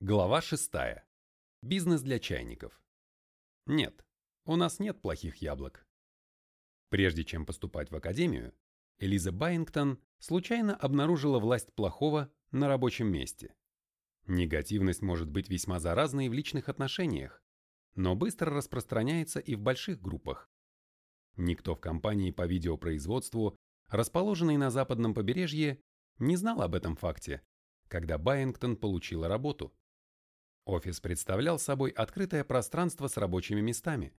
Глава 6. Бизнес для чайников. Нет, у нас нет плохих яблок. Прежде чем поступать в академию, Элиза Байингтон случайно обнаружила власть плохого на рабочем месте. Негативность может быть весьма заразной в личных отношениях, но быстро распространяется и в больших группах. Никто в компании по видеопроизводству, расположенной на западном побережье, не знал об этом факте, когда Байингтон получила работу. Офис представлял собой открытое пространство с рабочими местами.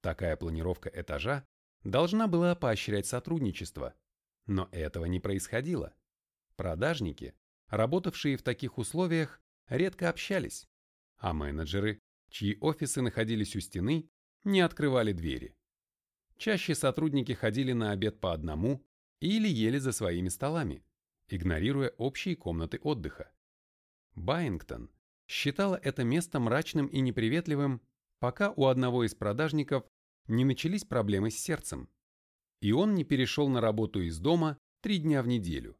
Такая планировка этажа должна была поощрять сотрудничество, но этого не происходило. Продажники, работавшие в таких условиях, редко общались, а менеджеры, чьи офисы находились у стены, не открывали двери. Чаще сотрудники ходили на обед по одному или ели за своими столами, игнорируя общие комнаты отдыха. Байингтон считала это место мрачным и неприветливым, пока у одного из продажников не начались проблемы с сердцем, и он не перешел на работу из дома три дня в неделю.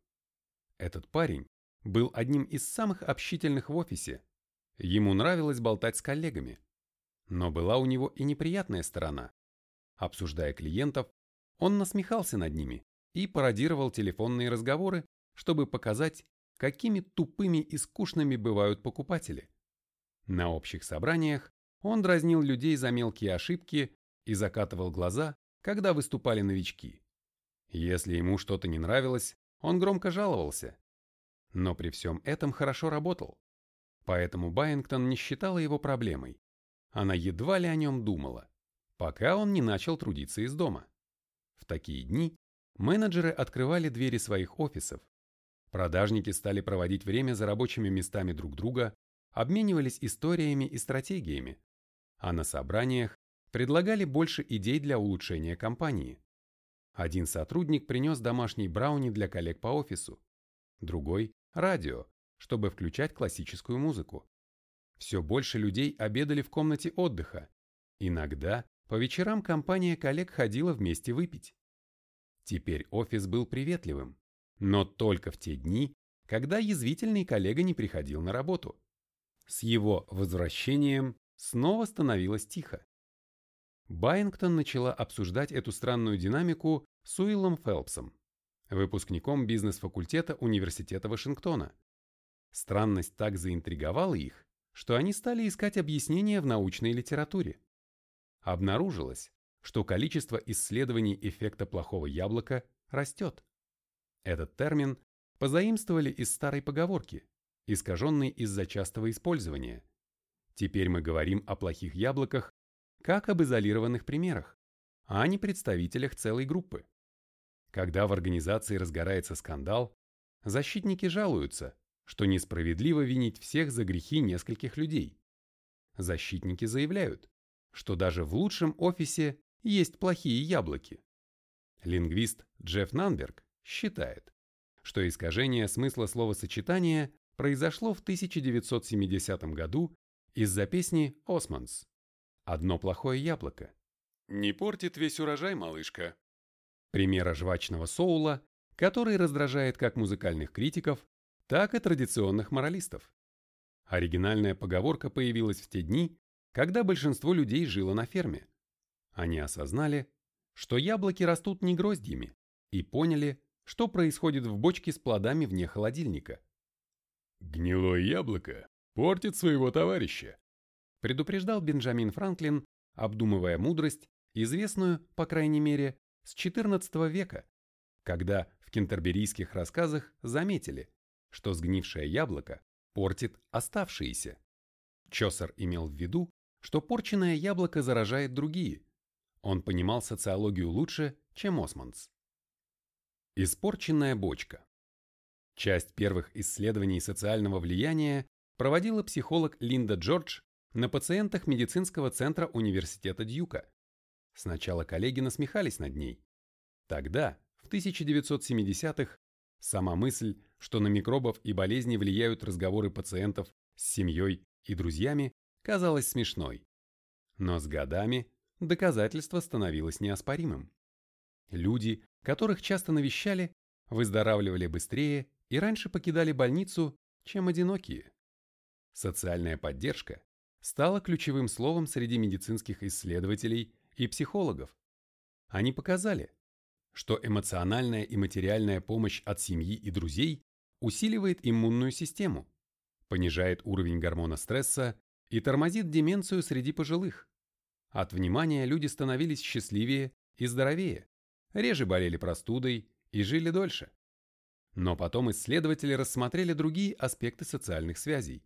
Этот парень был одним из самых общительных в офисе, ему нравилось болтать с коллегами, но была у него и неприятная сторона. Обсуждая клиентов, он насмехался над ними и пародировал телефонные разговоры, чтобы показать, какими тупыми и скучными бывают покупатели. На общих собраниях он дразнил людей за мелкие ошибки и закатывал глаза, когда выступали новички. Если ему что-то не нравилось, он громко жаловался. Но при всем этом хорошо работал. Поэтому Байингтон не считала его проблемой. Она едва ли о нем думала, пока он не начал трудиться из дома. В такие дни менеджеры открывали двери своих офисов, Продажники стали проводить время за рабочими местами друг друга, обменивались историями и стратегиями, а на собраниях предлагали больше идей для улучшения компании. Один сотрудник принес домашний брауни для коллег по офису, другой – радио, чтобы включать классическую музыку. Все больше людей обедали в комнате отдыха. Иногда по вечерам компания коллег ходила вместе выпить. Теперь офис был приветливым, но только в те дни, когда язвительный коллега не приходил на работу. С его возвращением снова становилось тихо. Байингтон начала обсуждать эту странную динамику с Уиллом Фелпсом, выпускником бизнес-факультета Университета Вашингтона. Странность так заинтриговала их, что они стали искать объяснения в научной литературе. Обнаружилось, что количество исследований эффекта плохого яблока растет. Этот термин позаимствовали из старой поговорки, искаженной из-за частого использования. Теперь мы говорим о плохих яблоках как об изолированных примерах, а не представителях целой группы. Когда в организации разгорается скандал, защитники жалуются, что несправедливо винить всех за грехи нескольких людей. Защитники заявляют, что даже в лучшем офисе есть плохие яблоки. Лингвист Джефф Нанберг считает, что искажение смысла словосочетания произошло в 1970 году из-за песни «Османс» «Одно плохое яблоко». Не портит весь урожай, малышка. Примера жвачного соула, который раздражает как музыкальных критиков, так и традиционных моралистов. Оригинальная поговорка появилась в те дни, когда большинство людей жило на ферме. Они осознали, что яблоки растут не гроздьями, и поняли, что происходит в бочке с плодами вне холодильника. «Гнилое яблоко портит своего товарища», предупреждал Бенджамин Франклин, обдумывая мудрость, известную, по крайней мере, с XIV века, когда в кентерберийских рассказах заметили, что сгнившее яблоко портит оставшиеся. Чосер имел в виду, что порченное яблоко заражает другие. Он понимал социологию лучше, чем Османс. Испорченная бочка. Часть первых исследований социального влияния проводила психолог Линда Джордж на пациентах медицинского центра университета Дьюка. Сначала коллеги насмехались над ней. Тогда, в 1970-х, сама мысль, что на микробов и болезни влияют разговоры пациентов с семьей и друзьями, казалась смешной. Но с годами доказательство становилось неоспоримым. Люди, которых часто навещали, выздоравливали быстрее и раньше покидали больницу, чем одинокие. Социальная поддержка стала ключевым словом среди медицинских исследователей и психологов. Они показали, что эмоциональная и материальная помощь от семьи и друзей усиливает иммунную систему, понижает уровень гормона стресса и тормозит деменцию среди пожилых. От внимания люди становились счастливее и здоровее, реже болели простудой и жили дольше. Но потом исследователи рассмотрели другие аспекты социальных связей.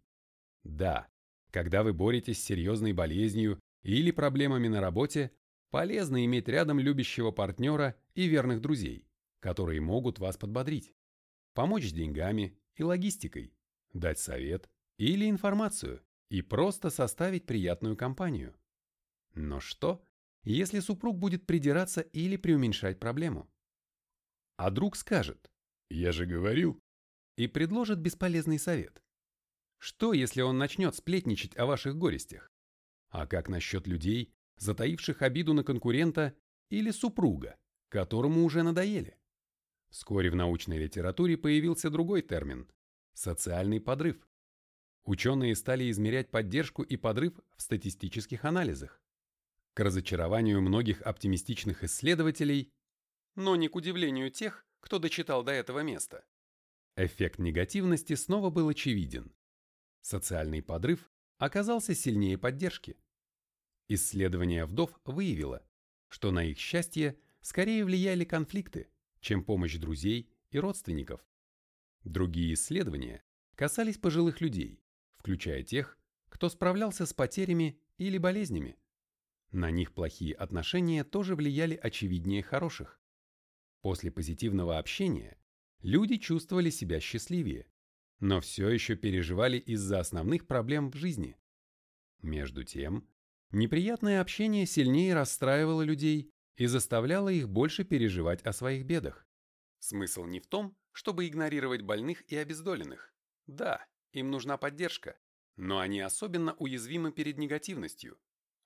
Да, когда вы боретесь с серьезной болезнью или проблемами на работе, полезно иметь рядом любящего партнера и верных друзей, которые могут вас подбодрить, помочь с деньгами и логистикой, дать совет или информацию и просто составить приятную компанию. Но что, если супруг будет придираться или преуменьшать проблему? А друг скажет «Я же говорил» и предложит бесполезный совет. Что, если он начнет сплетничать о ваших горестях? А как насчет людей, затаивших обиду на конкурента или супруга, которому уже надоели? Вскоре в научной литературе появился другой термин – социальный подрыв. Ученые стали измерять поддержку и подрыв в статистических анализах. К разочарованию многих оптимистичных исследователей, но не к удивлению тех, кто дочитал до этого места, эффект негативности снова был очевиден. Социальный подрыв оказался сильнее поддержки. Исследование вдов выявило, что на их счастье скорее влияли конфликты, чем помощь друзей и родственников. Другие исследования касались пожилых людей, включая тех, кто справлялся с потерями или болезнями. На них плохие отношения тоже влияли очевиднее хороших. После позитивного общения люди чувствовали себя счастливее, но все еще переживали из-за основных проблем в жизни. Между тем, неприятное общение сильнее расстраивало людей и заставляло их больше переживать о своих бедах. Смысл не в том, чтобы игнорировать больных и обездоленных. Да, им нужна поддержка, но они особенно уязвимы перед негативностью.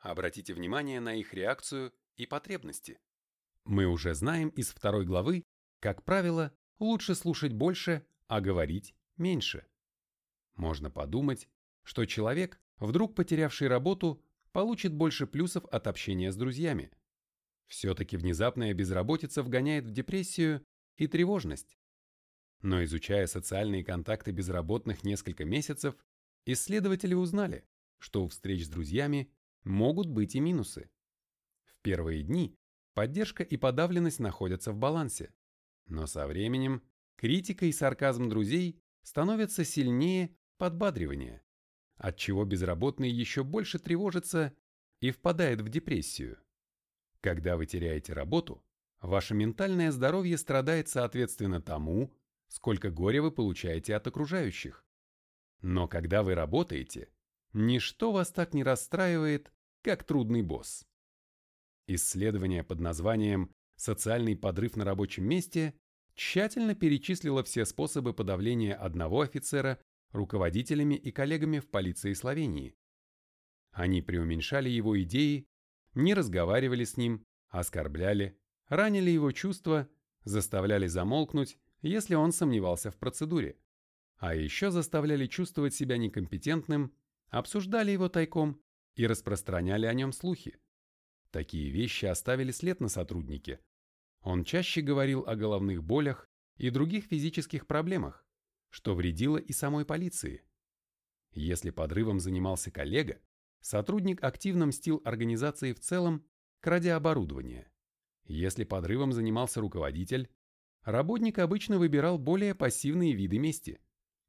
Обратите внимание на их реакцию и потребности. Мы уже знаем из второй главы, как правило, лучше слушать больше, а говорить меньше. Можно подумать, что человек, вдруг потерявший работу, получит больше плюсов от общения с друзьями. Все-таки внезапная безработица вгоняет в депрессию и тревожность. Но изучая социальные контакты безработных несколько месяцев, исследователи узнали, что у встреч с друзьями могут быть и минусы. В первые дни поддержка и подавленность находятся в балансе, но со временем критика и сарказм друзей становятся сильнее подбадривания, отчего безработный еще больше тревожится и впадает в депрессию. Когда вы теряете работу, ваше ментальное здоровье страдает соответственно тому, сколько горя вы получаете от окружающих. Но когда вы работаете, ничто вас так не расстраивает, как трудный босс. Исследование под названием «Социальный подрыв на рабочем месте» тщательно перечислила все способы подавления одного офицера руководителями и коллегами в полиции Словении. Они преуменьшали его идеи, не разговаривали с ним, оскорбляли, ранили его чувства, заставляли замолкнуть, если он сомневался в процедуре, а еще заставляли чувствовать себя некомпетентным, обсуждали его тайком и распространяли о нем слухи. Такие вещи оставили след на сотруднике, он чаще говорил о головных болях и других физических проблемах, что вредило и самой полиции. Если подрывом занимался коллега, сотрудник активно мстил организации в целом, крадя оборудование. Если подрывом занимался руководитель, работник обычно выбирал более пассивные виды мести,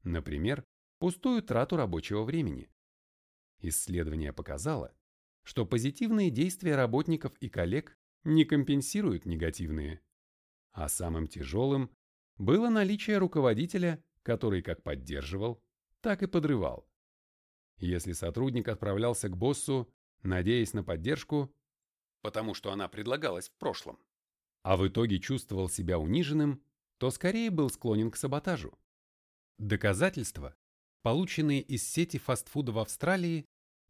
например, пустую трату рабочего времени. Исследование показало, что позитивные действия работников и коллег не компенсируют негативные. А самым тяжелым было наличие руководителя, который как поддерживал, так и подрывал. Если сотрудник отправлялся к боссу, надеясь на поддержку, потому что она предлагалась в прошлом, а в итоге чувствовал себя униженным, то скорее был склонен к саботажу. Доказательства, полученные из сети фастфуда в Австралии,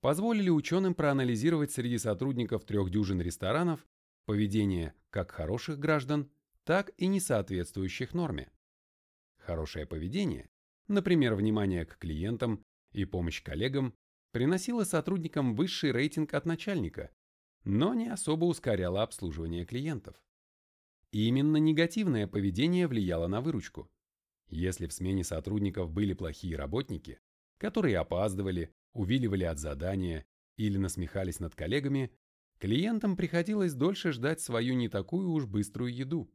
позволили ученым проанализировать среди сотрудников трех дюжин ресторанов поведение как хороших граждан, так и несоответствующих норме. Хорошее поведение, например, внимание к клиентам и помощь коллегам приносила сотрудникам высший рейтинг от начальника, но не особо ускоряла обслуживание клиентов. Именно негативное поведение влияло на выручку. Если в смене сотрудников были плохие работники, которые опаздывали, увиливали от задания или насмехались над коллегами, клиентам приходилось дольше ждать свою не такую уж быструю еду.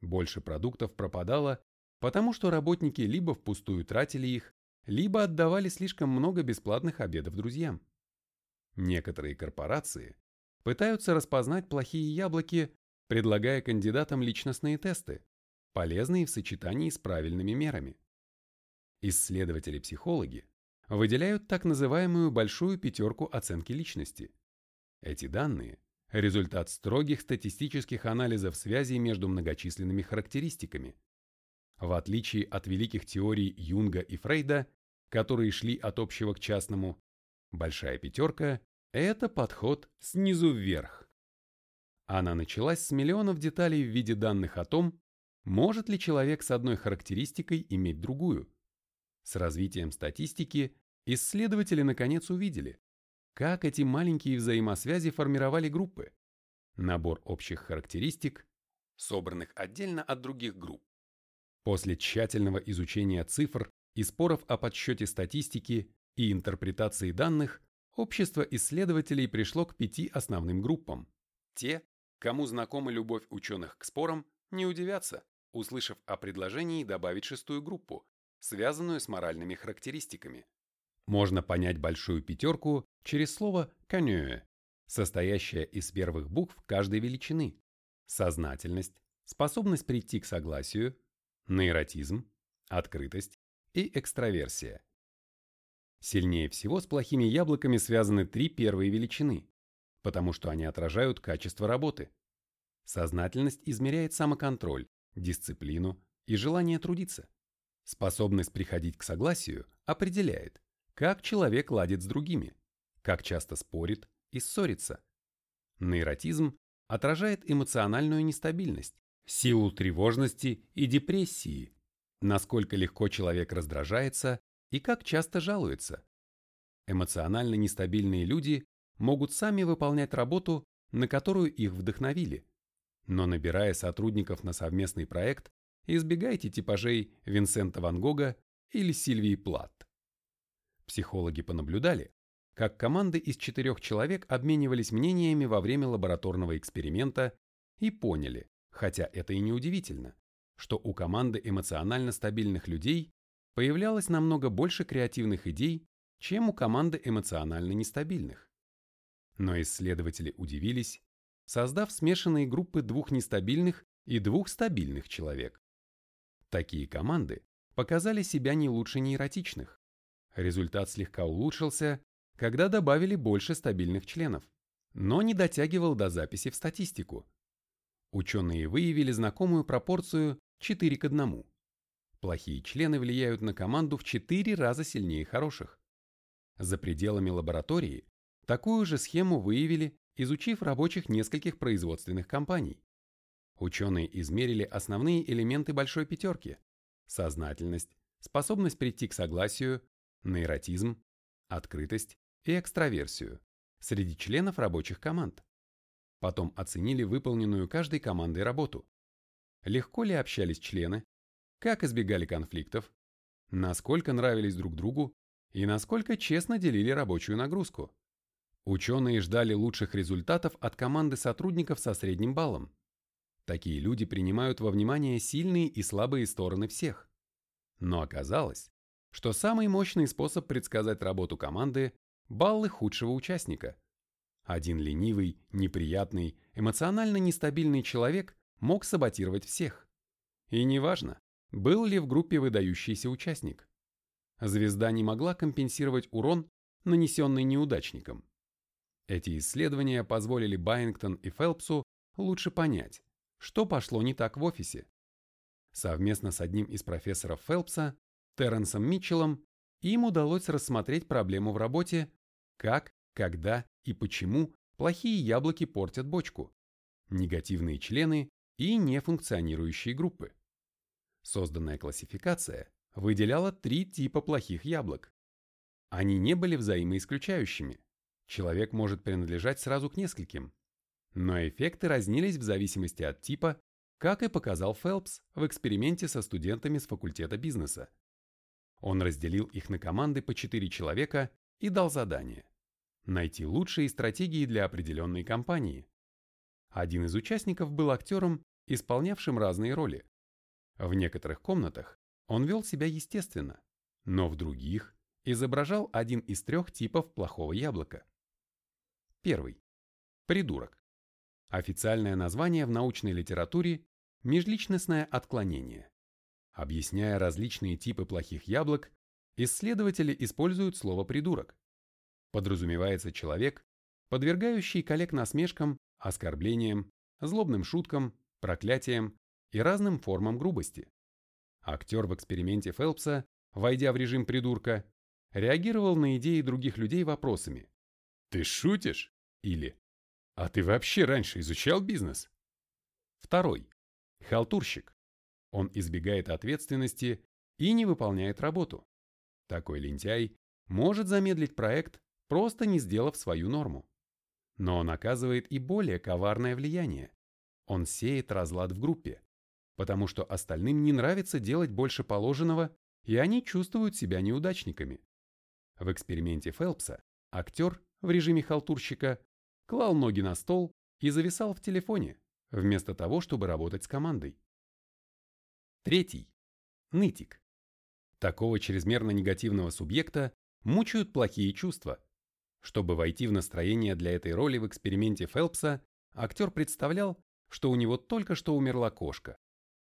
Больше продуктов пропадало, потому что работники либо впустую тратили их, либо отдавали слишком много бесплатных обедов друзьям. Некоторые корпорации пытаются распознать плохие яблоки, предлагая кандидатам личностные тесты, полезные в сочетании с правильными мерами. Исследователи-психологи выделяют так называемую большую пятерку оценки личности. Эти данные – результат строгих статистических анализов связей между многочисленными характеристиками. В отличие от великих теорий Юнга и Фрейда, которые шли от общего к частному, большая пятерка – это подход снизу вверх. Она началась с миллионов деталей в виде данных о том, может ли человек с одной характеристикой иметь другую. С развитием статистики исследователи наконец увидели, как эти маленькие взаимосвязи формировали группы. Набор общих характеристик, собранных отдельно от других групп. После тщательного изучения цифр и споров о подсчете статистики и интерпретации данных, общество исследователей пришло к пяти основным группам. Те, кому знакома любовь ученых к спорам, не удивятся, услышав о предложении добавить шестую группу, связанную с моральными характеристиками. Можно понять большую пятерку через слово «канюэ», состоящее из первых букв каждой величины. Сознательность, способность прийти к согласию, нейротизм, открытость и экстраверсия. Сильнее всего с плохими яблоками связаны три первые величины, потому что они отражают качество работы. Сознательность измеряет самоконтроль, дисциплину и желание трудиться. Способность приходить к согласию определяет, как человек ладит с другими, как часто спорит и ссорится. Нейротизм отражает эмоциональную нестабильность, силу тревожности и депрессии, насколько легко человек раздражается и как часто жалуется. Эмоционально нестабильные люди могут сами выполнять работу, на которую их вдохновили. Но набирая сотрудников на совместный проект, избегайте типажей Винсента Ван Гога или Сильвии Плат. Психологи понаблюдали, как команды из четырех человек обменивались мнениями во время лабораторного эксперимента и поняли, хотя это и не удивительно, что у команды эмоционально стабильных людей появлялось намного больше креативных идей, чем у команды эмоционально нестабильных. Но исследователи удивились, создав смешанные группы двух нестабильных и двух стабильных человек. Такие команды показали себя не лучше нейротичных. Результат слегка улучшился, когда добавили больше стабильных членов, но не дотягивал до записи в статистику. Ученые выявили знакомую пропорцию 4 к 1. Плохие члены влияют на команду в 4 раза сильнее хороших. За пределами лаборатории такую же схему выявили, изучив рабочих нескольких производственных компаний. Ученые измерили основные элементы большой пятерки – сознательность, способность прийти к согласию, нейротизм, открытость и экстраверсию среди членов рабочих команд. Потом оценили выполненную каждой командой работу. Легко ли общались члены, как избегали конфликтов, насколько нравились друг другу и насколько честно делили рабочую нагрузку. Ученые ждали лучших результатов от команды сотрудников со средним баллом. Такие люди принимают во внимание сильные и слабые стороны всех. Но оказалось, что самый мощный способ предсказать работу команды – баллы худшего участника. Один ленивый, неприятный, эмоционально нестабильный человек мог саботировать всех. И неважно, был ли в группе выдающийся участник. Звезда не могла компенсировать урон, нанесенный неудачником. Эти исследования позволили Байнгтон и Фелпсу лучше понять, что пошло не так в офисе. Совместно с одним из профессоров Фелпса, Терренсом Митчеллом, им удалось рассмотреть проблему в работе, как, когда и почему плохие яблоки портят бочку, негативные члены и нефункционирующие группы. Созданная классификация выделяла три типа плохих яблок. Они не были взаимоисключающими. Человек может принадлежать сразу к нескольким. Но эффекты разнились в зависимости от типа, как и показал Фелпс в эксперименте со студентами с факультета бизнеса. Он разделил их на команды по 4 человека и дал задание – найти лучшие стратегии для определенной компании. Один из участников был актером, исполнявшим разные роли. В некоторых комнатах он вел себя естественно, но в других изображал один из трех типов плохого яблока. Первый. Придурок. Официальное название в научной литературе – межличностное отклонение. Объясняя различные типы плохих яблок, исследователи используют слово «придурок». Подразумевается человек, подвергающий коллег насмешкам, оскорблениям, злобным шуткам, проклятиям и разным формам грубости. Актер в эксперименте Фелпса, войдя в режим придурка, реагировал на идеи других людей вопросами «Ты шутишь?» или «А ты вообще раньше изучал бизнес?» Второй. Халтурщик. Он избегает ответственности и не выполняет работу. Такой лентяй может замедлить проект, просто не сделав свою норму. Но он оказывает и более коварное влияние. Он сеет разлад в группе, потому что остальным не нравится делать больше положенного, и они чувствуют себя неудачниками. В эксперименте Фелпса актер в режиме халтурщика клал ноги на стол и зависал в телефоне, вместо того, чтобы работать с командой. Третий. Нытик. Такого чрезмерно негативного субъекта мучают плохие чувства. Чтобы войти в настроение для этой роли в эксперименте Фелпса, актер представлял, что у него только что умерла кошка.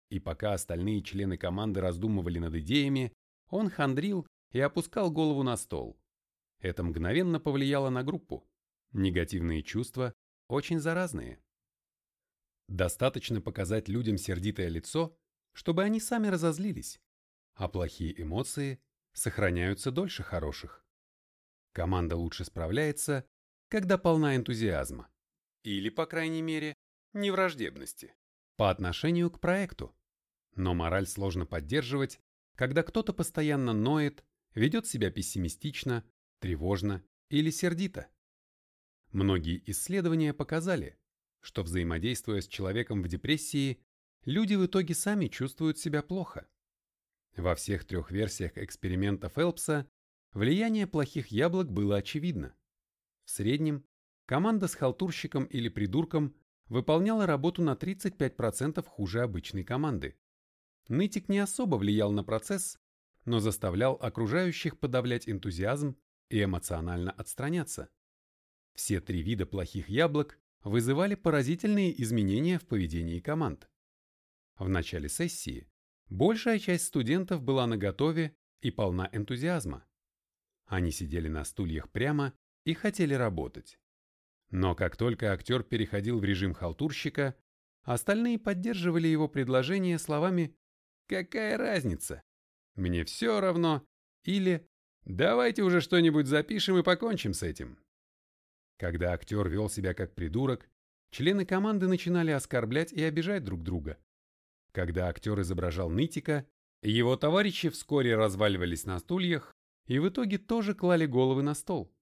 И пока остальные члены команды раздумывали над идеями, он хандрил и опускал голову на стол. Это мгновенно повлияло на группу. Негативные чувства очень заразные. Достаточно показать людям сердитое лицо, чтобы они сами разозлились, а плохие эмоции сохраняются дольше хороших. Команда лучше справляется, когда полна энтузиазма. Или, по крайней мере, невраждебности. По отношению к проекту. Но мораль сложно поддерживать, когда кто-то постоянно ноет, ведет себя пессимистично, тревожно или сердито. Многие исследования показали, что взаимодействуя с человеком в депрессии, люди в итоге сами чувствуют себя плохо. Во всех трех версиях эксперимента Фелпса влияние плохих яблок было очевидно. В среднем команда с халтурщиком или придурком выполняла работу на 35% хуже обычной команды. Нытик не особо влиял на процесс, но заставлял окружающих подавлять энтузиазм и эмоционально отстраняться. Все три вида плохих яблок вызывали поразительные изменения в поведении команд. В начале сессии большая часть студентов была наготове и полна энтузиазма. Они сидели на стульях прямо и хотели работать. Но как только актер переходил в режим халтурщика, остальные поддерживали его предложение словами «Какая разница? Мне все равно» или «Давайте уже что-нибудь запишем и покончим с этим». Когда актер вел себя как придурок, члены команды начинали оскорблять и обижать друг друга. Когда актер изображал нытика, его товарищи вскоре разваливались на стульях и в итоге тоже клали головы на стол.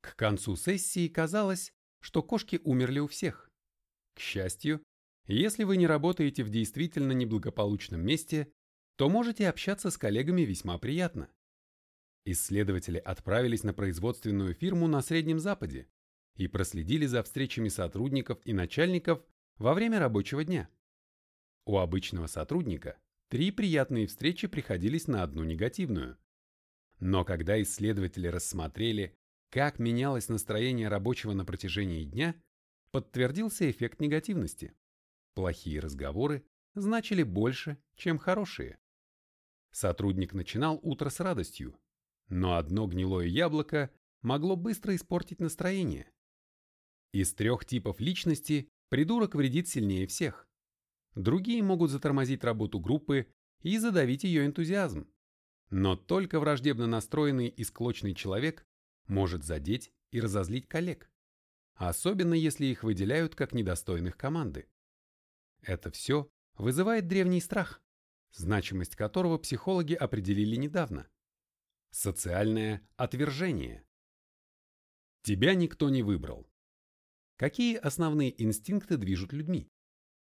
К концу сессии казалось, что кошки умерли у всех. К счастью, если вы не работаете в действительно неблагополучном месте, то можете общаться с коллегами весьма приятно. Исследователи отправились на производственную фирму на Среднем Западе и проследили за встречами сотрудников и начальников во время рабочего дня. У обычного сотрудника три приятные встречи приходились на одну негативную. Но когда исследователи рассмотрели, как менялось настроение рабочего на протяжении дня, подтвердился эффект негативности. Плохие разговоры значили больше, чем хорошие. Сотрудник начинал утро с радостью, но одно гнилое яблоко могло быстро испортить настроение. Из трех типов личности придурок вредит сильнее всех. Другие могут затормозить работу группы и задавить ее энтузиазм. Но только враждебно настроенный и склочный человек может задеть и разозлить коллег, особенно если их выделяют как недостойных команды. Это все вызывает древний страх, значимость которого психологи определили недавно. Социальное отвержение. Тебя никто не выбрал. Какие основные инстинкты движут людьми?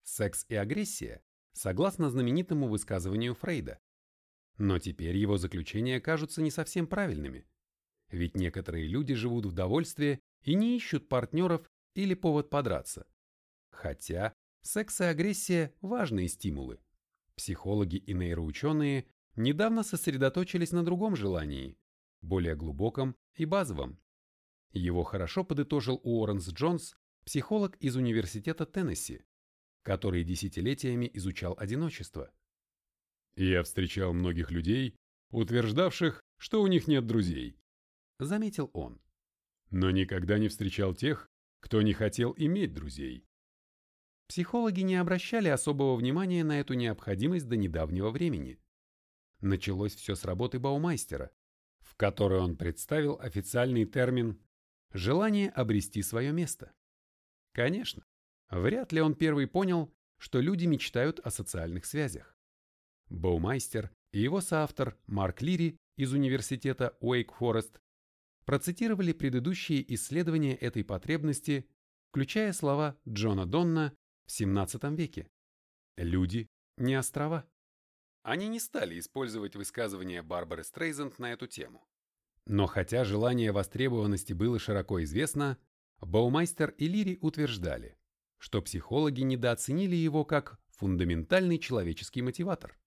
Секс и агрессия, согласно знаменитому высказыванию Фрейда. Но теперь его заключения кажутся не совсем правильными. Ведь некоторые люди живут в довольстве и не ищут партнеров или повод подраться. Хотя секс и агрессия – важные стимулы. Психологи и нейроученые недавно сосредоточились на другом желании, более глубоком и базовом. Его хорошо подытожил Уорренс Джонс, психолог из Университета Теннесси, который десятилетиями изучал одиночество. «Я встречал многих людей, утверждавших, что у них нет друзей», — заметил он. «Но никогда не встречал тех, кто не хотел иметь друзей». Психологи не обращали особого внимания на эту необходимость до недавнего времени. Началось все с работы Баумайстера, в которой он представил официальный термин «желание обрести свое место». Конечно, вряд ли он первый понял, что люди мечтают о социальных связях. Баумайстер и его соавтор Марк Лири из университета Уэйк-Форест процитировали предыдущие исследования этой потребности, включая слова Джона Донна в XVII веке. Люди не острова. Они не стали использовать высказывания Барбары Стрейзенд на эту тему. Но хотя желание востребованности было широко известно, Баумайстер и Лири утверждали, что психологи недооценили его как фундаментальный человеческий мотиватор.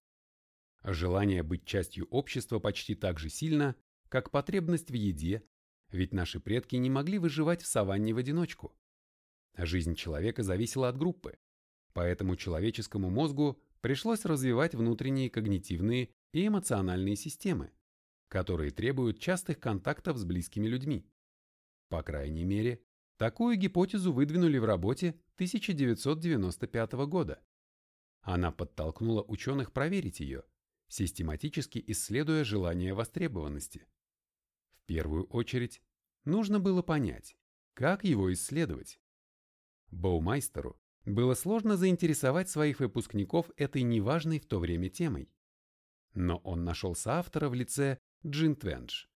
Желание быть частью общества почти так же сильно, как потребность в еде, ведь наши предки не могли выживать в саванне в одиночку. Жизнь человека зависела от группы, поэтому человеческому мозгу пришлось развивать внутренние когнитивные и эмоциональные системы, которые требуют частых контактов с близкими людьми. По крайней мере, такую гипотезу выдвинули в работе 1995 года. Она подтолкнула ученых проверить ее, систематически исследуя желание востребованности. В первую очередь, нужно было понять, как его исследовать. Боумайстеру было сложно заинтересовать своих выпускников этой неважной в то время темой. Но он нашел соавтора в лице Джин Твенш,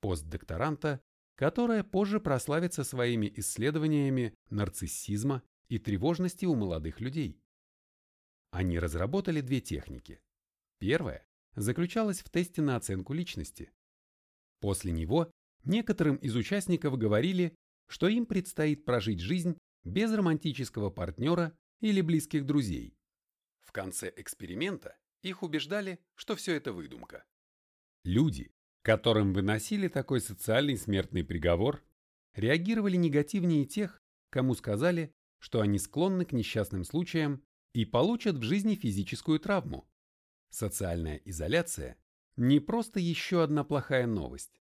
постдокторанта, которая позже прославится своими исследованиями нарциссизма и тревожности у молодых людей. Они разработали две техники. Первая заключалась в тесте на оценку личности. После него некоторым из участников говорили, что им предстоит прожить жизнь без романтического партнера или близких друзей. В конце эксперимента их убеждали, что все это выдумка. Люди, которым выносили такой социальный смертный приговор, реагировали негативнее тех, кому сказали, что они склонны к несчастным случаям и получат в жизни физическую травму. Социальная изоляция – не просто еще одна плохая новость.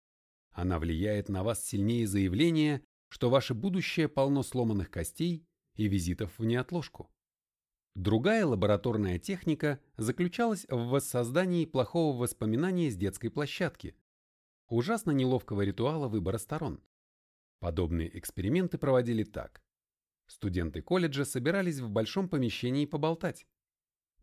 Она влияет на вас сильнее заявления что ваше будущее полно сломанных костей и визитов в неотложку. Другая лабораторная техника заключалась в воссоздании плохого воспоминания с детской площадки, ужасно неловкого ритуала выбора сторон. Подобные эксперименты проводили так. Студенты колледжа собирались в большом помещении поболтать.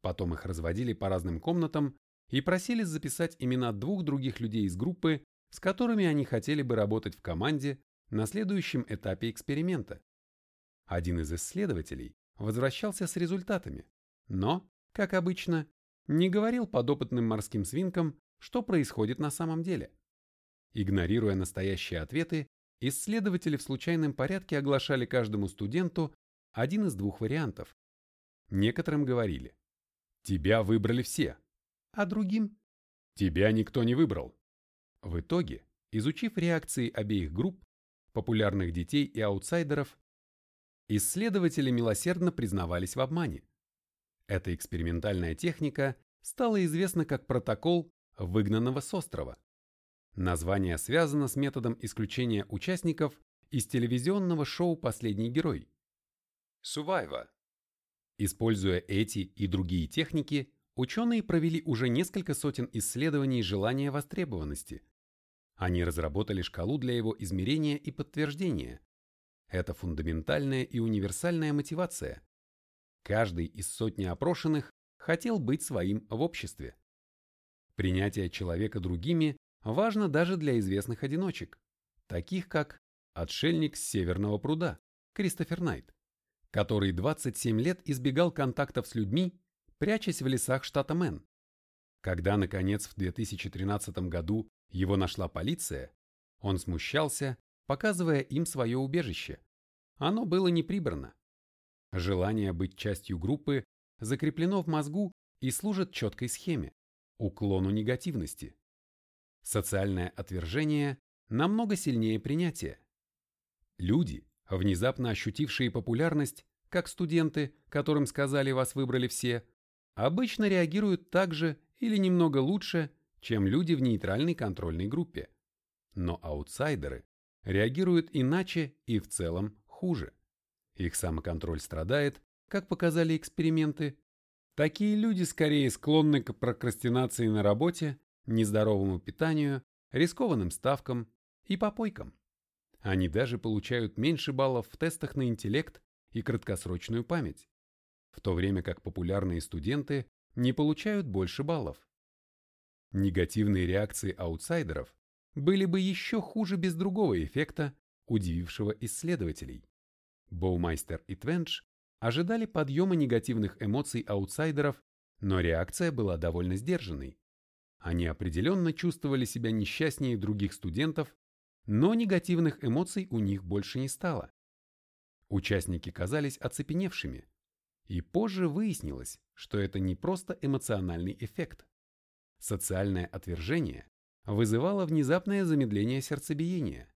Потом их разводили по разным комнатам и просили записать имена двух других людей из группы, с которыми они хотели бы работать в команде на следующем этапе эксперимента. Один из исследователей возвращался с результатами, но, как обычно, не говорил подопытным морским свинкам, что происходит на самом деле. Игнорируя настоящие ответы, исследователи в случайном порядке оглашали каждому студенту один из двух вариантов. Некоторым говорили «Тебя выбрали все», а другим «Тебя никто не выбрал». В итоге, изучив реакции обеих групп, популярных детей и аутсайдеров, исследователи милосердно признавались в обмане. Эта экспериментальная техника стала известна как протокол выгнанного с острова. Название связано с методом исключения участников из телевизионного шоу «Последний герой». Survivor. Используя эти и другие техники, ученые провели уже несколько сотен исследований желания востребованности, они разработали шкалу для его измерения и подтверждения. Это фундаментальная и универсальная мотивация. Каждый из сотни опрошенных хотел быть своим в обществе. Принятие человека другими важно даже для известных одиночек, таких как отшельник с Северного пруда Кристофер Найт, который 27 лет избегал контактов с людьми, прячась в лесах штата Мэн. Когда, наконец, в 2013 году его нашла полиция, он смущался, показывая им свое убежище. Оно было не прибрано. Желание быть частью группы закреплено в мозгу и служит четкой схеме – уклону негативности. Социальное отвержение намного сильнее принятия. Люди, внезапно ощутившие популярность, как студенты, которым сказали «вас выбрали все», обычно реагируют так же или немного лучше, чем люди в нейтральной контрольной группе. Но аутсайдеры реагируют иначе и в целом хуже. Их самоконтроль страдает, как показали эксперименты. Такие люди скорее склонны к прокрастинации на работе, нездоровому питанию, рискованным ставкам и попойкам. Они даже получают меньше баллов в тестах на интеллект и краткосрочную память, в то время как популярные студенты не получают больше баллов. Негативные реакции аутсайдеров были бы еще хуже без другого эффекта, удивившего исследователей. Боумайстер и Твенч ожидали подъема негативных эмоций аутсайдеров, но реакция была довольно сдержанной. Они определенно чувствовали себя несчастнее других студентов, но негативных эмоций у них больше не стало. Участники казались оцепеневшими, и позже выяснилось, что это не просто эмоциональный эффект. Социальное отвержение вызывало внезапное замедление сердцебиения.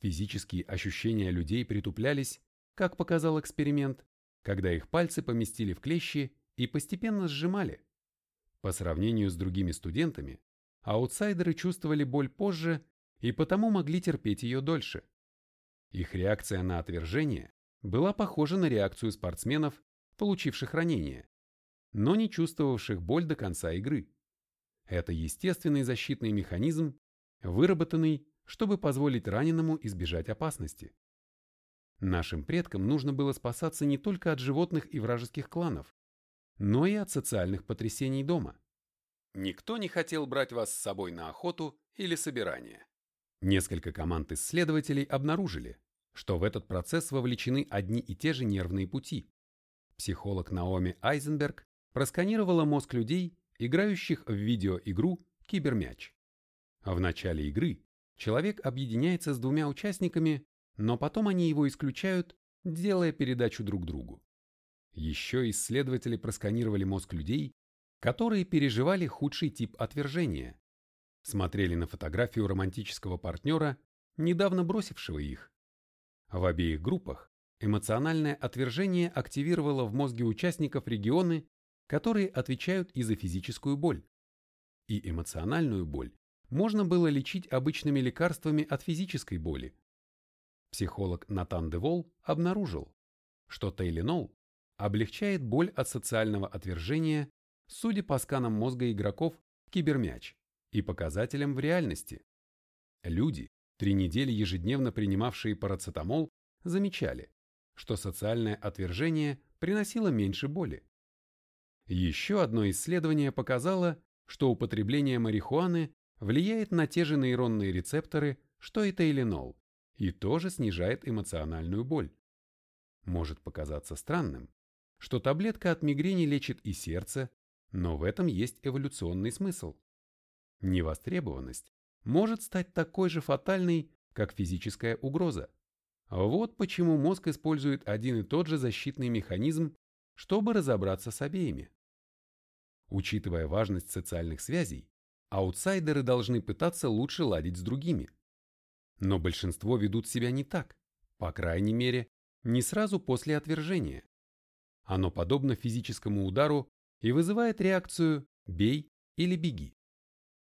Физические ощущения людей притуплялись, как показал эксперимент, когда их пальцы поместили в клещи и постепенно сжимали. По сравнению с другими студентами, аутсайдеры чувствовали боль позже и потому могли терпеть ее дольше. Их реакция на отвержение была похожа на реакцию спортсменов, получивших ранение, но не чувствовавших боль до конца игры. Это естественный защитный механизм, выработанный, чтобы позволить раненому избежать опасности. Нашим предкам нужно было спасаться не только от животных и вражеских кланов, но и от социальных потрясений дома. Никто не хотел брать вас с собой на охоту или собирание. Несколько команд исследователей обнаружили, что в этот процесс вовлечены одни и те же нервные пути. Психолог Наоми Айзенберг просканировала мозг людей, играющих в видеоигру «Кибермяч». В начале игры человек объединяется с двумя участниками но потом они его исключают, делая передачу друг другу. Еще исследователи просканировали мозг людей, которые переживали худший тип отвержения. Смотрели на фотографию романтического партнера, недавно бросившего их. В обеих группах эмоциональное отвержение активировало в мозге участников регионы, которые отвечают и за физическую боль. И эмоциональную боль можно было лечить обычными лекарствами от физической боли, Психолог Натан Девол обнаружил, что Тейленол облегчает боль от социального отвержения, судя по сканам мозга игроков в кибермяч и показателям в реальности. Люди, три недели ежедневно принимавшие парацетамол, замечали, что социальное отвержение приносило меньше боли. Еще одно исследование показало, что употребление марихуаны влияет на те же нейронные рецепторы, что и тейленол и тоже снижает эмоциональную боль. Может показаться странным, что таблетка от мигрени лечит и сердце, но в этом есть эволюционный смысл. Невостребованность может стать такой же фатальной, как физическая угроза. Вот почему мозг использует один и тот же защитный механизм, чтобы разобраться с обеими. Учитывая важность социальных связей, аутсайдеры должны пытаться лучше ладить с другими – но большинство ведут себя не так, по крайней мере, не сразу после отвержения. Оно подобно физическому удару и вызывает реакцию «бей» или «беги».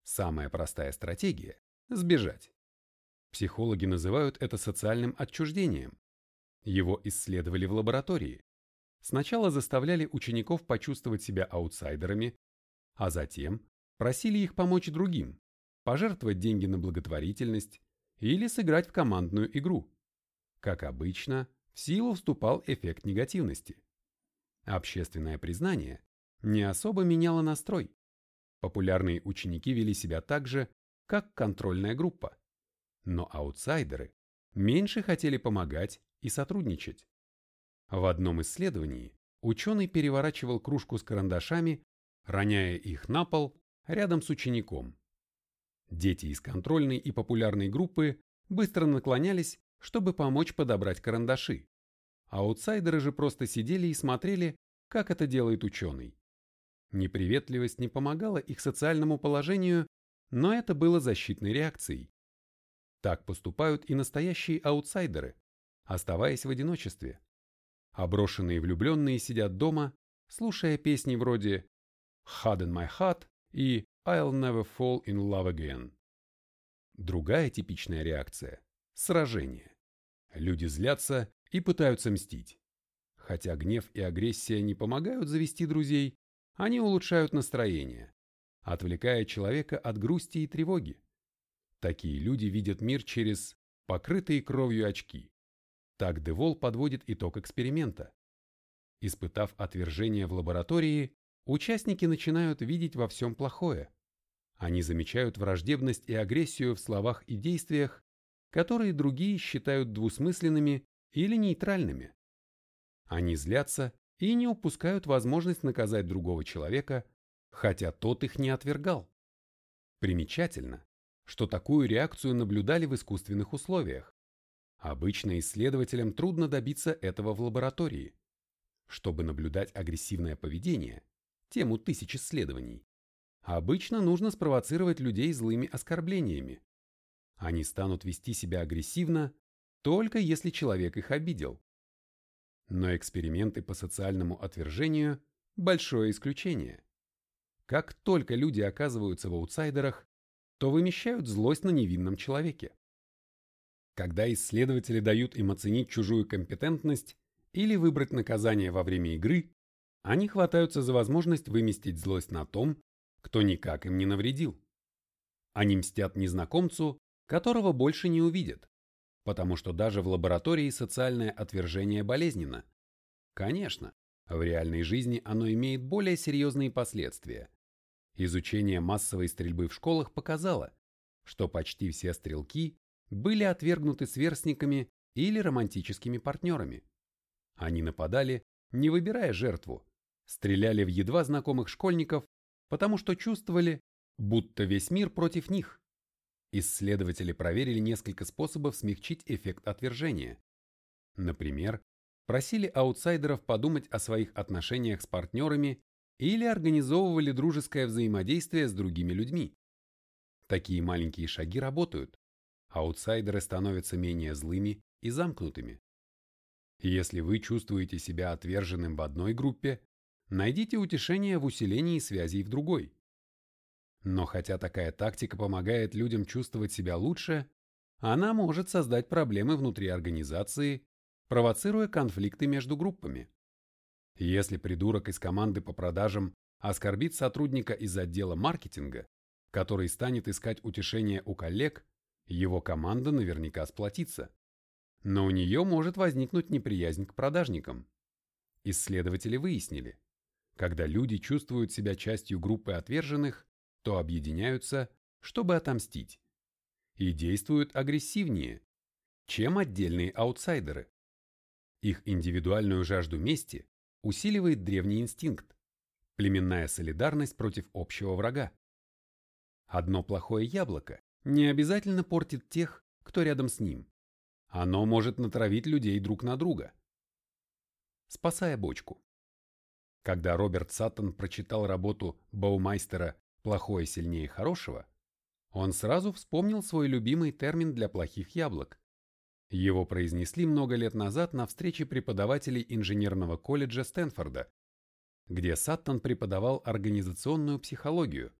Самая простая стратегия – сбежать. Психологи называют это социальным отчуждением. Его исследовали в лаборатории. Сначала заставляли учеников почувствовать себя аутсайдерами, а затем просили их помочь другим, пожертвовать деньги на благотворительность, или сыграть в командную игру. Как обычно, в силу вступал эффект негативности. Общественное признание не особо меняло настрой. Популярные ученики вели себя так же, как контрольная группа. Но аутсайдеры меньше хотели помогать и сотрудничать. В одном исследовании ученый переворачивал кружку с карандашами, роняя их на пол рядом с учеником. Дети из контрольной и популярной группы быстро наклонялись, чтобы помочь подобрать карандаши. Аутсайдеры же просто сидели и смотрели, как это делает ученый. Неприветливость не помогала их социальному положению, но это было защитной реакцией. Так поступают и настоящие аутсайдеры, оставаясь в одиночестве. Оброшенные влюбленные сидят дома, слушая песни вроде «Hard in my heart» и «I'll never fall in love again». Другая типичная реакция – сражение. Люди злятся и пытаются мстить. Хотя гнев и агрессия не помогают завести друзей, они улучшают настроение, отвлекая человека от грусти и тревоги. Такие люди видят мир через покрытые кровью очки. Так Девол подводит итог эксперимента. Испытав отвержение в лаборатории, участники начинают видеть во всем плохое. Они замечают враждебность и агрессию в словах и действиях, которые другие считают двусмысленными или нейтральными. Они злятся и не упускают возможность наказать другого человека, хотя тот их не отвергал. Примечательно, что такую реакцию наблюдали в искусственных условиях. Обычно исследователям трудно добиться этого в лаборатории. Чтобы наблюдать агрессивное поведение, тему тысяч исследований, обычно нужно спровоцировать людей злыми оскорблениями. Они станут вести себя агрессивно, только если человек их обидел. Но эксперименты по социальному отвержению – большое исключение. Как только люди оказываются в аутсайдерах, то вымещают злость на невинном человеке. Когда исследователи дают им оценить чужую компетентность или выбрать наказание во время игры, они хватаются за возможность выместить злость на том, кто никак им не навредил. Они мстят незнакомцу, которого больше не увидят, потому что даже в лаборатории социальное отвержение болезненно. Конечно, в реальной жизни оно имеет более серьезные последствия. Изучение массовой стрельбы в школах показало, что почти все стрелки были отвергнуты сверстниками или романтическими партнерами. Они нападали, не выбирая жертву, стреляли в едва знакомых школьников, потому что чувствовали, будто весь мир против них. Исследователи проверили несколько способов смягчить эффект отвержения. Например, просили аутсайдеров подумать о своих отношениях с партнерами или организовывали дружеское взаимодействие с другими людьми. Такие маленькие шаги работают. Аутсайдеры становятся менее злыми и замкнутыми. Если вы чувствуете себя отверженным в одной группе, найдите утешение в усилении связей в другой. Но хотя такая тактика помогает людям чувствовать себя лучше, она может создать проблемы внутри организации, провоцируя конфликты между группами. Если придурок из команды по продажам оскорбит сотрудника из отдела маркетинга, который станет искать утешение у коллег, его команда наверняка сплотится. Но у нее может возникнуть неприязнь к продажникам. Исследователи выяснили, когда люди чувствуют себя частью группы отверженных, то объединяются, чтобы отомстить, и действуют агрессивнее, чем отдельные аутсайдеры. Их индивидуальную жажду мести усиливает древний инстинкт – племенная солидарность против общего врага. Одно плохое яблоко не обязательно портит тех, кто рядом с ним. Оно может натравить людей друг на друга. Спасая бочку. Когда Роберт Саттон прочитал работу Баумайстера «Плохое сильнее хорошего», он сразу вспомнил свой любимый термин для плохих яблок. Его произнесли много лет назад на встрече преподавателей инженерного колледжа Стэнфорда, где Саттон преподавал организационную психологию.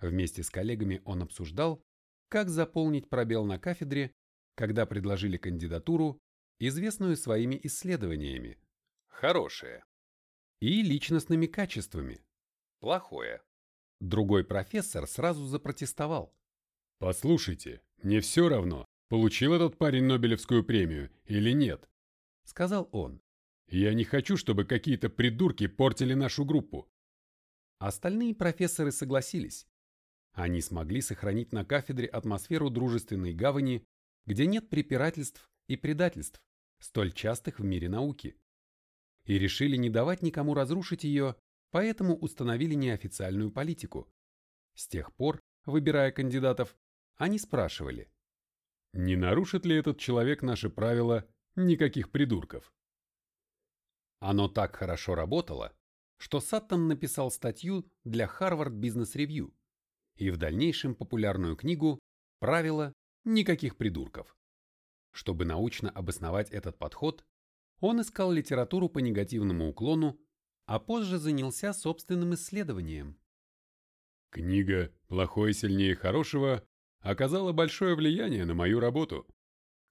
Вместе с коллегами он обсуждал, как заполнить пробел на кафедре, когда предложили кандидатуру, известную своими исследованиями. Хорошее. И личностными качествами. Плохое. Другой профессор сразу запротестовал. «Послушайте, мне все равно, получил этот парень Нобелевскую премию или нет», — сказал он. «Я не хочу, чтобы какие-то придурки портили нашу группу». Остальные профессоры согласились. Они смогли сохранить на кафедре атмосферу дружественной гавани, где нет препирательств и предательств, столь частых в мире науки. И решили не давать никому разрушить ее, поэтому установили неофициальную политику. С тех пор, выбирая кандидатов, они спрашивали. Не нарушит ли этот человек наши правила никаких придурков? Оно так хорошо работало, что Саттон написал статью для Harvard Business Review и в дальнейшем популярную книгу «Правила никаких придурков». Чтобы научно обосновать этот подход, он искал литературу по негативному уклону, а позже занялся собственным исследованием. Книга «Плохое сильнее хорошего» оказала большое влияние на мою работу,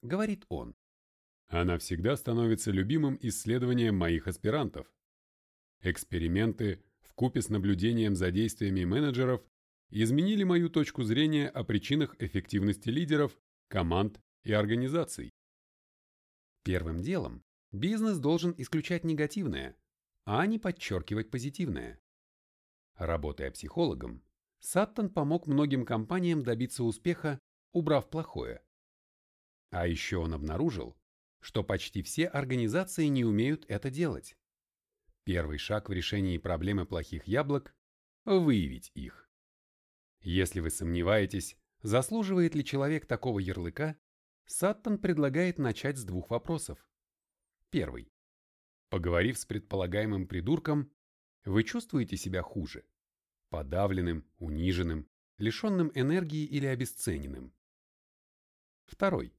говорит он. Она всегда становится любимым исследованием моих аспирантов. Эксперименты в купе с наблюдением за действиями менеджеров изменили мою точку зрения о причинах эффективности лидеров, команд и организаций. Первым делом бизнес должен исключать негативное, а не подчеркивать позитивное. Работая психологом, Саттон помог многим компаниям добиться успеха, убрав плохое. А еще он обнаружил, что почти все организации не умеют это делать. Первый шаг в решении проблемы плохих яблок – выявить их. Если вы сомневаетесь, заслуживает ли человек такого ярлыка, Саттон предлагает начать с двух вопросов. Первый. Поговорив с предполагаемым придурком, вы чувствуете себя хуже? Подавленным, униженным, лишенным энергии или обесцененным? Второй.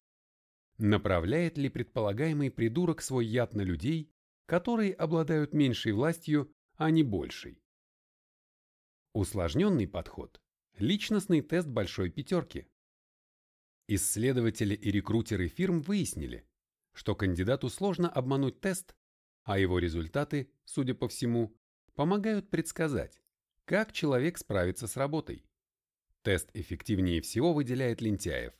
Направляет ли предполагаемый придурок свой яд на людей, которые обладают меньшей властью, а не большей? Усложненный подход Личностный тест большой пятерки. Исследователи и рекрутеры фирм выяснили, что кандидату сложно обмануть тест, а его результаты, судя по всему, помогают предсказать, как человек справится с работой. Тест эффективнее всего выделяет лентяев.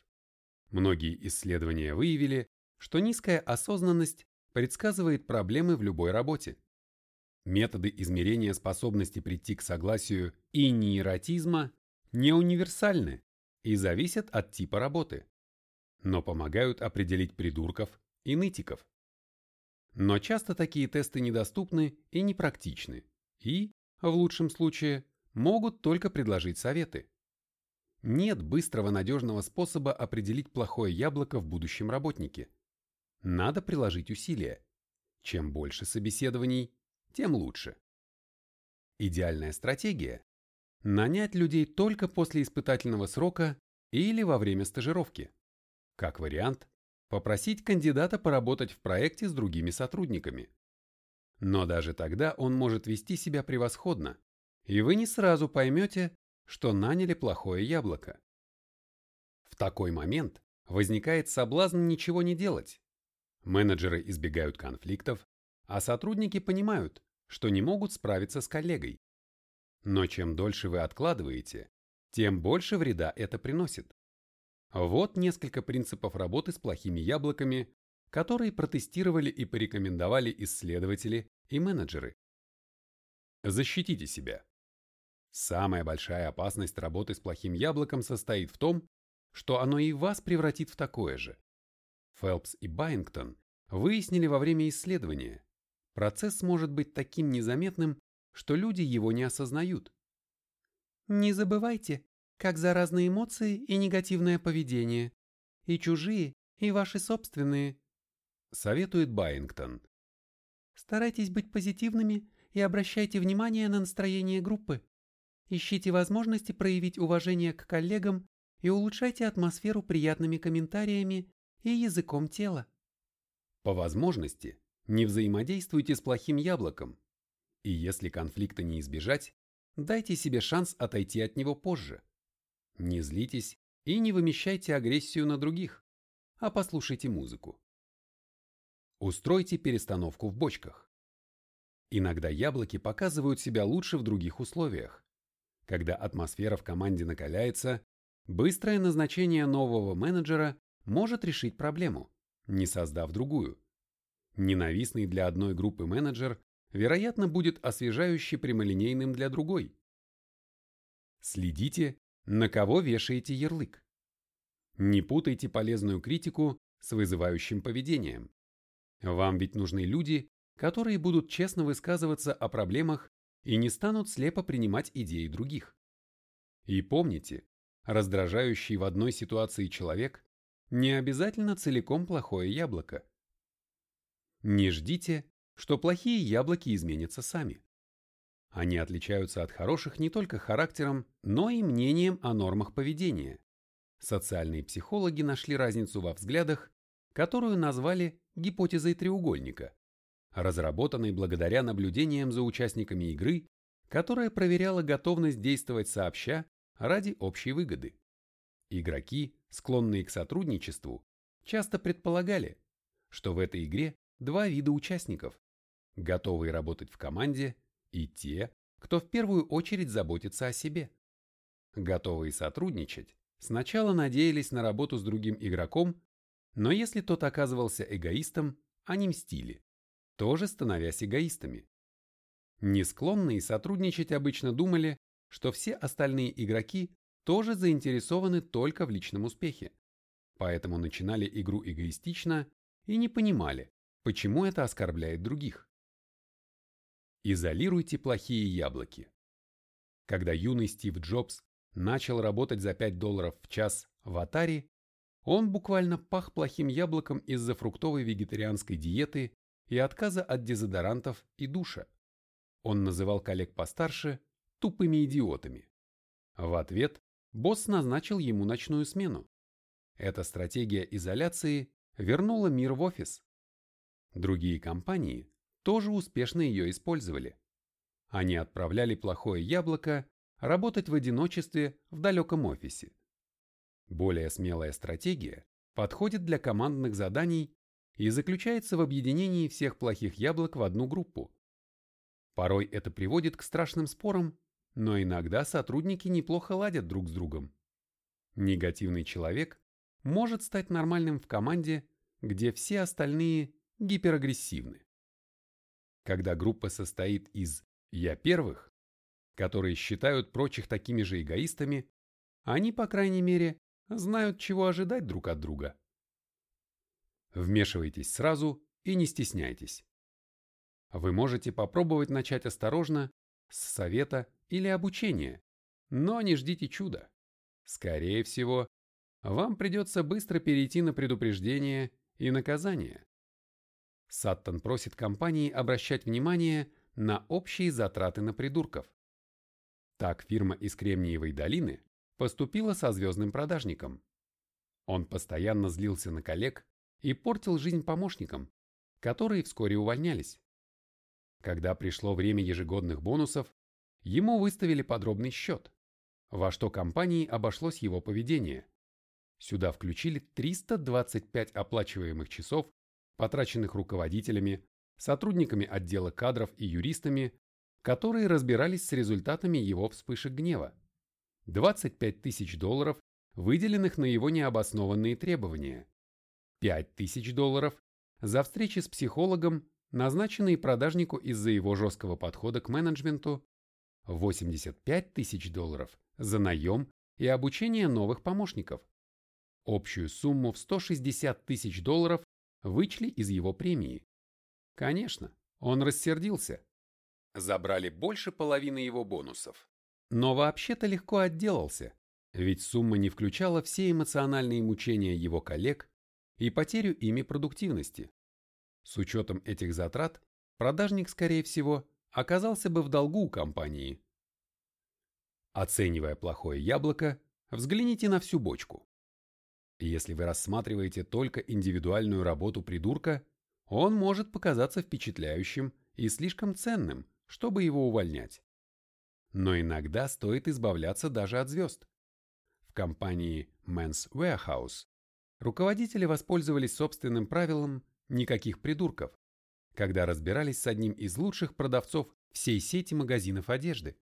Многие исследования выявили, что низкая осознанность предсказывает проблемы в любой работе. Методы измерения способности прийти к согласию и нейротизма не универсальны и зависят от типа работы, но помогают определить придурков и нытиков. Но часто такие тесты недоступны и непрактичны, и, в лучшем случае, могут только предложить советы. Нет быстрого надежного способа определить плохое яблоко в будущем работнике. Надо приложить усилия. Чем больше собеседований, тем лучше. Идеальная стратегия Нанять людей только после испытательного срока или во время стажировки. Как вариант, попросить кандидата поработать в проекте с другими сотрудниками. Но даже тогда он может вести себя превосходно, и вы не сразу поймете, что наняли плохое яблоко. В такой момент возникает соблазн ничего не делать. Менеджеры избегают конфликтов, а сотрудники понимают, что не могут справиться с коллегой. Но чем дольше вы откладываете, тем больше вреда это приносит. Вот несколько принципов работы с плохими яблоками, которые протестировали и порекомендовали исследователи и менеджеры. Защитите себя. Самая большая опасность работы с плохим яблоком состоит в том, что оно и вас превратит в такое же. Фелпс и Байнгтон выяснили во время исследования, процесс может быть таким незаметным, что люди его не осознают. Не забывайте, как заразны эмоции и негативное поведение, и чужие, и ваши собственные, советует Байингтон. Старайтесь быть позитивными и обращайте внимание на настроение группы. Ищите возможности проявить уважение к коллегам и улучшайте атмосферу приятными комментариями и языком тела. По возможности не взаимодействуйте с плохим яблоком, и если конфликта не избежать, дайте себе шанс отойти от него позже. Не злитесь и не вымещайте агрессию на других, а послушайте музыку. Устройте перестановку в бочках. Иногда яблоки показывают себя лучше в других условиях. Когда атмосфера в команде накаляется, быстрое назначение нового менеджера может решить проблему, не создав другую. Ненавистный для одной группы менеджер вероятно, будет освежающе прямолинейным для другой. Следите, на кого вешаете ярлык. Не путайте полезную критику с вызывающим поведением. Вам ведь нужны люди, которые будут честно высказываться о проблемах и не станут слепо принимать идеи других. И помните, раздражающий в одной ситуации человек не обязательно целиком плохое яблоко. Не ждите, что плохие яблоки изменятся сами. Они отличаются от хороших не только характером, но и мнением о нормах поведения. Социальные психологи нашли разницу во взглядах, которую назвали гипотезой треугольника, разработанной благодаря наблюдениям за участниками игры, которая проверяла готовность действовать сообща ради общей выгоды. Игроки, склонные к сотрудничеству, часто предполагали, что в этой игре два вида участников – готовые работать в команде и те, кто в первую очередь заботится о себе. Готовые сотрудничать сначала надеялись на работу с другим игроком, но если тот оказывался эгоистом, они мстили, тоже становясь эгоистами. Не склонные сотрудничать обычно думали, что все остальные игроки тоже заинтересованы только в личном успехе, поэтому начинали игру эгоистично и не понимали, почему это оскорбляет других. Изолируйте плохие яблоки. Когда юный Стив Джобс начал работать за 5 долларов в час в Atari, он буквально пах плохим яблоком из-за фруктовой вегетарианской диеты и отказа от дезодорантов и душа. Он называл коллег постарше тупыми идиотами. В ответ босс назначил ему ночную смену. Эта стратегия изоляции вернула мир в офис. Другие компании тоже успешно ее использовали. Они отправляли плохое яблоко работать в одиночестве в далеком офисе. Более смелая стратегия подходит для командных заданий и заключается в объединении всех плохих яблок в одну группу. Порой это приводит к страшным спорам, но иногда сотрудники неплохо ладят друг с другом. Негативный человек может стать нормальным в команде, где все остальные гиперагрессивны. Когда группа состоит из «я первых», которые считают прочих такими же эгоистами, они, по крайней мере, знают, чего ожидать друг от друга. Вмешивайтесь сразу и не стесняйтесь. Вы можете попробовать начать осторожно, с совета или обучения, но не ждите чуда. Скорее всего, вам придется быстро перейти на предупреждение и наказание. Саттон просит компании обращать внимание на общие затраты на придурков. Так фирма из Кремниевой долины поступила со звездным продажником. Он постоянно злился на коллег и портил жизнь помощникам, которые вскоре увольнялись. Когда пришло время ежегодных бонусов, ему выставили подробный счет, во что компании обошлось его поведение. Сюда включили 325 оплачиваемых часов потраченных руководителями, сотрудниками отдела кадров и юристами, которые разбирались с результатами его вспышек гнева. 25 тысяч долларов, выделенных на его необоснованные требования. 5 тысяч долларов за встречи с психологом, назначенные продажнику из-за его жесткого подхода к менеджменту, 85 тысяч долларов за наем и обучение новых помощников. Общую сумму в 160 тысяч долларов вычли из его премии. Конечно, он рассердился. Забрали больше половины его бонусов. Но вообще-то легко отделался, ведь сумма не включала все эмоциональные мучения его коллег и потерю ими продуктивности. С учетом этих затрат, продажник, скорее всего, оказался бы в долгу у компании. Оценивая плохое яблоко, взгляните на всю бочку. Если вы рассматриваете только индивидуальную работу придурка, он может показаться впечатляющим и слишком ценным, чтобы его увольнять. Но иногда стоит избавляться даже от звезд. В компании Men's Warehouse руководители воспользовались собственным правилом «никаких придурков», когда разбирались с одним из лучших продавцов всей сети магазинов одежды.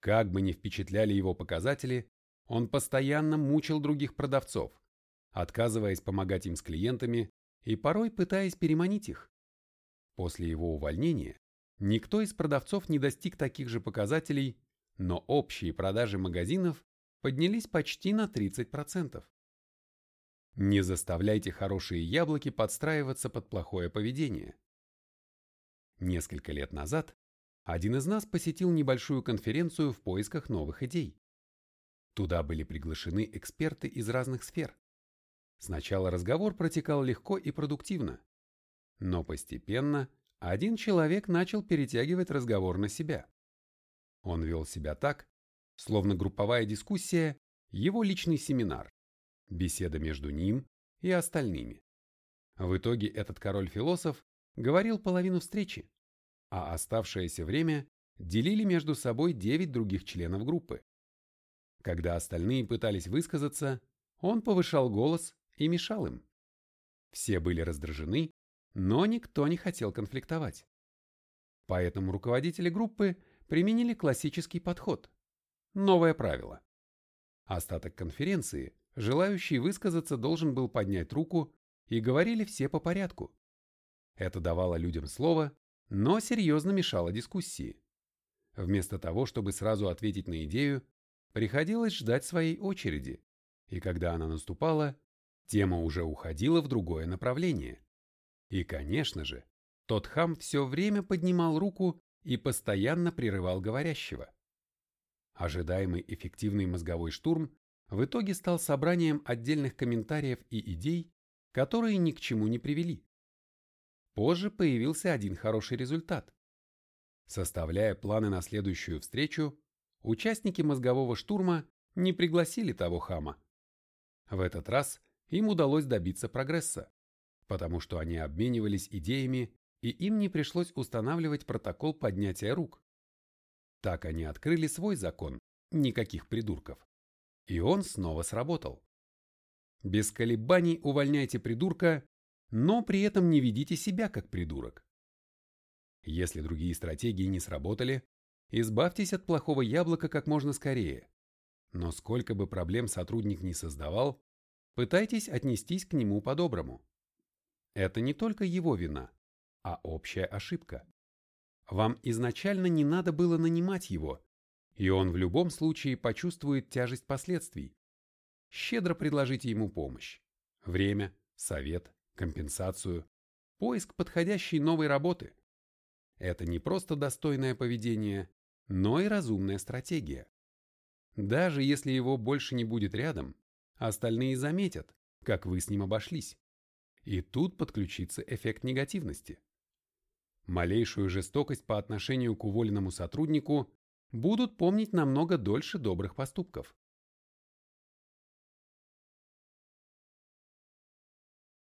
Как бы ни впечатляли его показатели, он постоянно мучил других продавцов, отказываясь помогать им с клиентами и порой пытаясь переманить их. После его увольнения никто из продавцов не достиг таких же показателей, но общие продажи магазинов поднялись почти на 30%. Не заставляйте хорошие яблоки подстраиваться под плохое поведение. Несколько лет назад один из нас посетил небольшую конференцию в поисках новых идей. Туда были приглашены эксперты из разных сфер. Сначала разговор протекал легко и продуктивно, но постепенно один человек начал перетягивать разговор на себя. Он вел себя так, словно групповая дискуссия – его личный семинар, беседа между ним и остальными. В итоге этот король-философ говорил половину встречи, а оставшееся время делили между собой девять других членов группы. Когда остальные пытались высказаться, он повышал голос и мешал им. Все были раздражены, но никто не хотел конфликтовать. Поэтому руководители группы применили классический подход. Новое правило. Остаток конференции, желающий высказаться, должен был поднять руку, и говорили все по порядку. Это давало людям слово, но серьезно мешало дискуссии. Вместо того, чтобы сразу ответить на идею, приходилось ждать своей очереди, и когда она наступала, тема уже уходила в другое направление. И, конечно же, тот хам все время поднимал руку и постоянно прерывал говорящего. Ожидаемый эффективный мозговой штурм в итоге стал собранием отдельных комментариев и идей, которые ни к чему не привели. Позже появился один хороший результат. Составляя планы на следующую встречу, участники мозгового штурма не пригласили того хама. В этот раз им удалось добиться прогресса потому что они обменивались идеями, и им не пришлось устанавливать протокол поднятия рук. Так они открыли свой закон «никаких придурков». И он снова сработал. Без колебаний увольняйте придурка, но при этом не ведите себя как придурок. Если другие стратегии не сработали, избавьтесь от плохого яблока как можно скорее. Но сколько бы проблем сотрудник не создавал, пытайтесь отнестись к нему по-доброму. Это не только его вина, а общая ошибка. Вам изначально не надо было нанимать его, и он в любом случае почувствует тяжесть последствий. Щедро предложите ему помощь. Время, совет, компенсацию, поиск подходящей новой работы. Это не просто достойное поведение, но и разумная стратегия. Даже если его больше не будет рядом, остальные заметят, как вы с ним обошлись. И тут подключится эффект негативности. Малейшую жестокость по отношению к уволенному сотруднику будут помнить намного дольше добрых поступков.